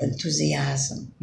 enthusiasm.